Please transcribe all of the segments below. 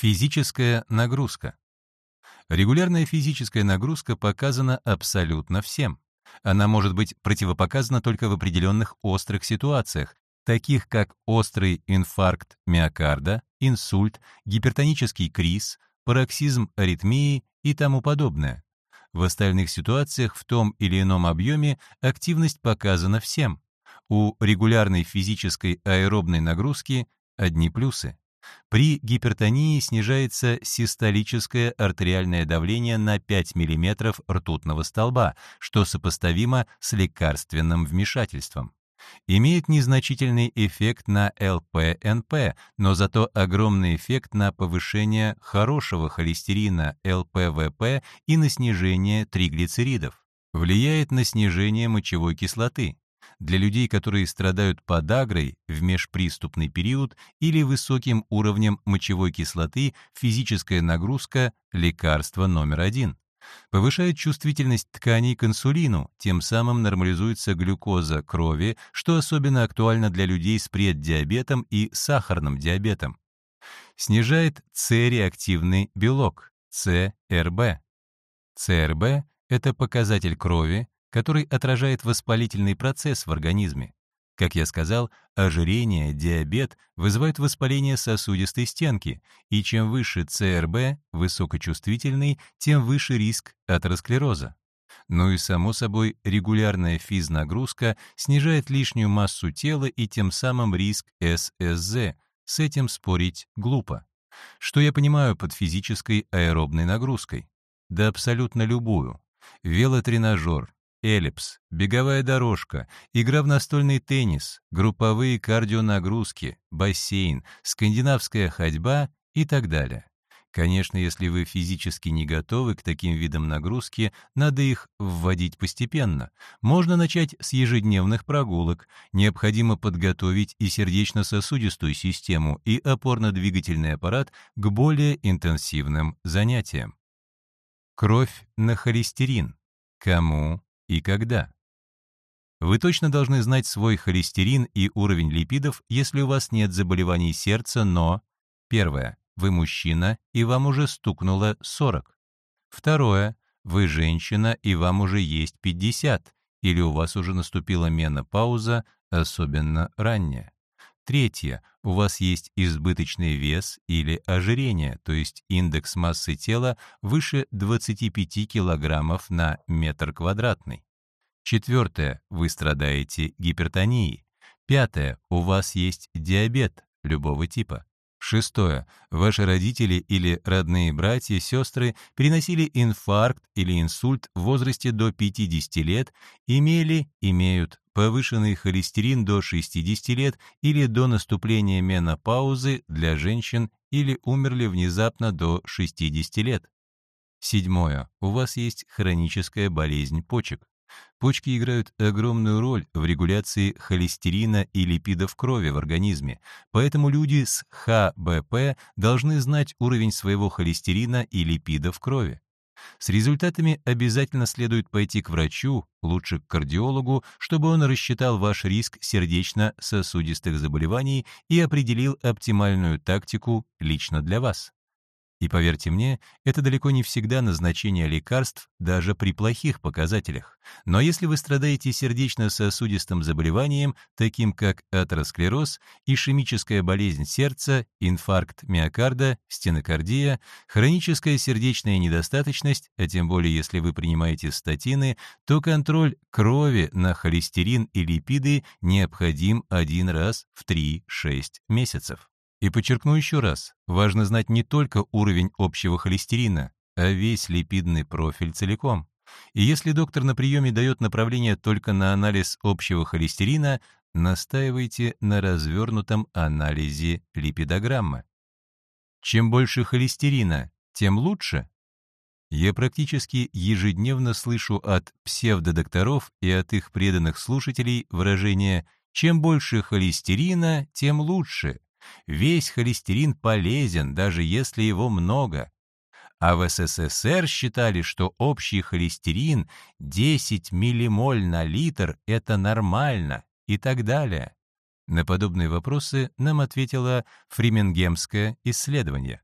Физическая нагрузка. Регулярная физическая нагрузка показана абсолютно всем. Она может быть противопоказана только в определенных острых ситуациях, таких как острый инфаркт миокарда, инсульт, гипертонический криз, пароксизм аритмии и тому подобное. В остальных ситуациях в том или ином объеме активность показана всем. У регулярной физической аэробной нагрузки одни плюсы. При гипертонии снижается систолическое артериальное давление на 5 мм ртутного столба, что сопоставимо с лекарственным вмешательством. Имеет незначительный эффект на ЛПНП, но зато огромный эффект на повышение хорошего холестерина ЛПВП и на снижение триглицеридов. Влияет на снижение мочевой кислоты для людей, которые страдают подагрой в межприступный период или высоким уровнем мочевой кислоты, физическая нагрузка – лекарство номер один. Повышает чувствительность тканей к инсулину, тем самым нормализуется глюкоза крови, что особенно актуально для людей с преддиабетом и сахарным диабетом. Снижает С-реактивный белок, ЦРБ. ЦРБ – это показатель крови, который отражает воспалительный процесс в организме. Как я сказал, ожирение, диабет вызывают воспаление сосудистой стенки, и чем выше ЦРБ, высокочувствительный, тем выше риск атеросклероза. Ну и, само собой, регулярная физнагрузка снижает лишнюю массу тела и тем самым риск ССЗ. С этим спорить глупо. Что я понимаю под физической аэробной нагрузкой? Да абсолютно любую. Велотренажер, эллипс, беговая дорожка, игра в настольный теннис, групповые кардионагрузки, бассейн, скандинавская ходьба и так далее. Конечно, если вы физически не готовы к таким видам нагрузки, надо их вводить постепенно. Можно начать с ежедневных прогулок. Необходимо подготовить и сердечно-сосудистую систему, и опорно-двигательный аппарат к более интенсивным занятиям. Кровь на холестерин. Кому и когда. Вы точно должны знать свой холестерин и уровень липидов, если у вас нет заболеваний сердца, но... Первое. Вы мужчина, и вам уже стукнуло 40. Второе. Вы женщина, и вам уже есть 50, или у вас уже наступила менопауза, особенно ранняя. Третье. У вас есть избыточный вес или ожирение, то есть индекс массы тела выше 25 кг на метр квадратный. Четвертое. Вы страдаете гипертонией. Пятое. У вас есть диабет любого типа. Шестое. Ваши родители или родные братья, сестры переносили инфаркт или инсульт в возрасте до 50 лет, имели, имеют повышенный холестерин до 60 лет или до наступления менопаузы для женщин или умерли внезапно до 60 лет. Седьмое. У вас есть хроническая болезнь почек. Почки играют огромную роль в регуляции холестерина и липидов крови в организме, поэтому люди с ХБП должны знать уровень своего холестерина и липидов крови. С результатами обязательно следует пойти к врачу, лучше к кардиологу, чтобы он рассчитал ваш риск сердечно-сосудистых заболеваний и определил оптимальную тактику лично для вас. И поверьте мне, это далеко не всегда назначение лекарств даже при плохих показателях. Но если вы страдаете сердечно-сосудистым заболеванием, таким как атеросклероз, ишемическая болезнь сердца, инфаркт миокарда, стенокардия, хроническая сердечная недостаточность, а тем более если вы принимаете статины, то контроль крови на холестерин и липиды необходим один раз в 3-6 месяцев. И подчеркну еще раз, важно знать не только уровень общего холестерина, а весь липидный профиль целиком. И если доктор на приеме дает направление только на анализ общего холестерина, настаивайте на развернутом анализе липидограммы. Чем больше холестерина, тем лучше. Я практически ежедневно слышу от псевдодокторов и от их преданных слушателей выражение «чем больше холестерина, тем лучше». Весь холестерин полезен, даже если его много. А в СССР считали, что общий холестерин 10 миллимоль на литр – это нормально и так далее. На подобные вопросы нам ответило фримингемское исследование.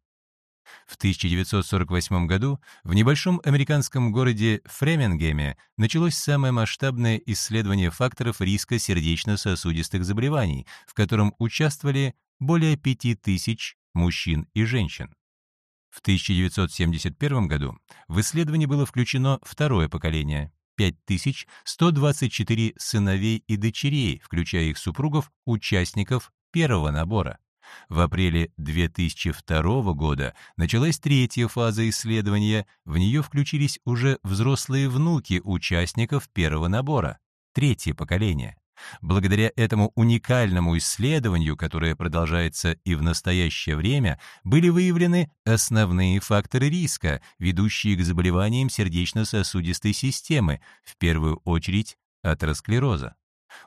В 1948 году в небольшом американском городе Фремингеме началось самое масштабное исследование факторов риска сердечно-сосудистых заболеваний, в котором участвовали более 5000 мужчин и женщин. В 1971 году в исследование было включено второе поколение – 5124 сыновей и дочерей, включая их супругов, участников первого набора. В апреле 2002 года началась третья фаза исследования, в нее включились уже взрослые внуки участников первого набора, третье поколение. Благодаря этому уникальному исследованию, которое продолжается и в настоящее время, были выявлены основные факторы риска, ведущие к заболеваниям сердечно-сосудистой системы, в первую очередь атеросклероза.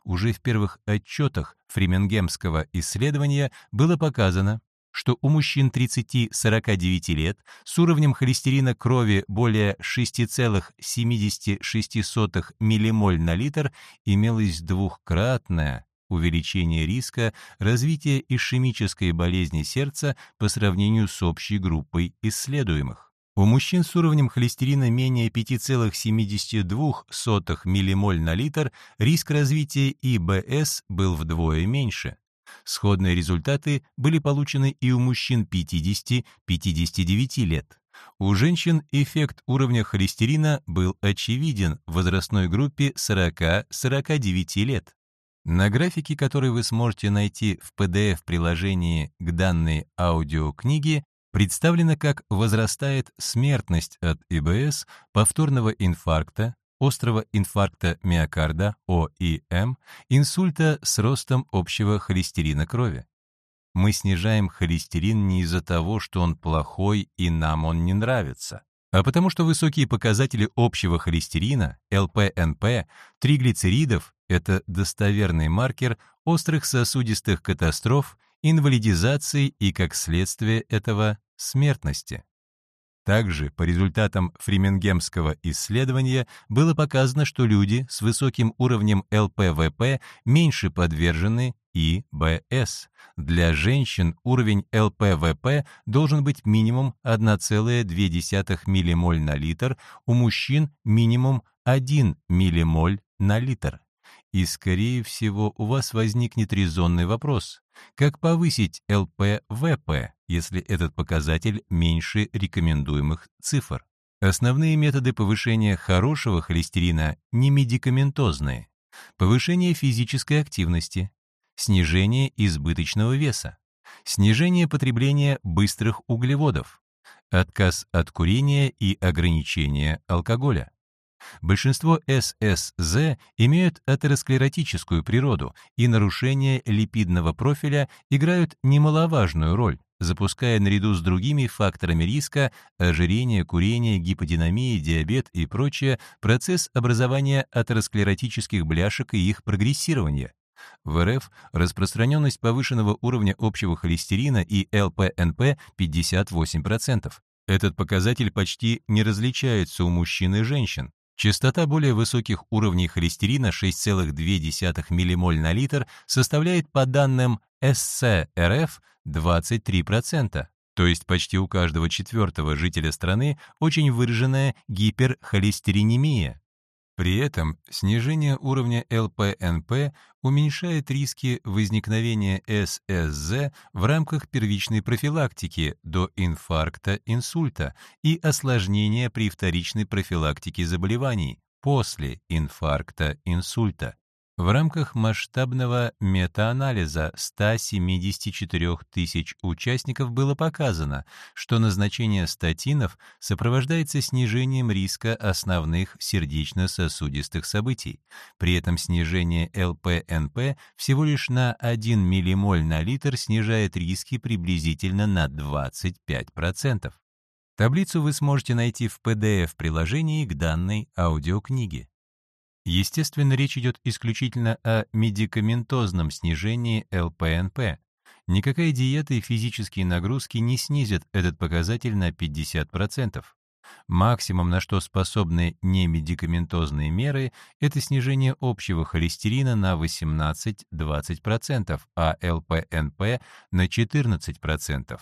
Уже в первых отчетах фримингемского исследования было показано, что у мужчин 30-49 лет с уровнем холестерина крови более 6,76 ммоль на литр имелось двухкратное увеличение риска развития исшемической болезни сердца по сравнению с общей группой исследуемых. У мужчин с уровнем холестерина менее 5,72 ммоль на литр риск развития ИБС был вдвое меньше. Сходные результаты были получены и у мужчин 50-59 лет. У женщин эффект уровня холестерина был очевиден в возрастной группе 40-49 лет. На графике, который вы сможете найти в PDF-приложении к данной аудиокниге, представлено как возрастает смертность от ИБС, повторного инфаркта, острого инфаркта миокарда, ОИМ, инсульта с ростом общего холестерина крови. Мы снижаем холестерин не из-за того, что он плохой и нам он не нравится, а потому что высокие показатели общего холестерина, ЛПНП, триглицеридов – это достоверный маркер острых сосудистых катастроф, инвалидизации и, как следствие этого, смертности. Также по результатам фримингемского исследования было показано, что люди с высоким уровнем ЛПВП меньше подвержены ИБС. Для женщин уровень ЛПВП должен быть минимум 1,2 ммоль на литр, у мужчин минимум 1 ммоль на литр. И, скорее всего, у вас возникнет резонный вопрос. Как повысить ЛПВП, если этот показатель меньше рекомендуемых цифр? Основные методы повышения хорошего холестерина не медикаментозные. Повышение физической активности, снижение избыточного веса, снижение потребления быстрых углеводов, отказ от курения и ограничение алкоголя. Большинство ССЗ имеют атеросклеротическую природу, и нарушения липидного профиля играют немаловажную роль, запуская наряду с другими факторами риска ожирение, курение, гиподинамия, диабет и прочее процесс образования атеросклеротических бляшек и их прогрессирования. В РФ распространенность повышенного уровня общего холестерина и ЛПНП 58%. Этот показатель почти не различается у мужчин и женщин. Частота более высоких уровней холестерина 6,2 ммоль на литр составляет по данным СЦРФ 23%, то есть почти у каждого четвертого жителя страны очень выраженная гиперхолестеринемия. При этом снижение уровня ЛПНП уменьшает риски возникновения ССЗ в рамках первичной профилактики до инфаркта, инсульта и осложнения при вторичной профилактике заболеваний после инфаркта, инсульта. В рамках масштабного метаанализа 174 тысяч участников было показано, что назначение статинов сопровождается снижением риска основных сердечно-сосудистых событий. При этом снижение ЛПНП всего лишь на 1 ммоль на литр снижает риски приблизительно на 25%. Таблицу вы сможете найти в PDF-приложении к данной аудиокниге. Естественно, речь идет исключительно о медикаментозном снижении ЛПНП. Никакая диета и физические нагрузки не снизят этот показатель на 50%. Максимум, на что способны немедикаментозные меры, это снижение общего холестерина на 18-20%, а ЛПНП на 14%.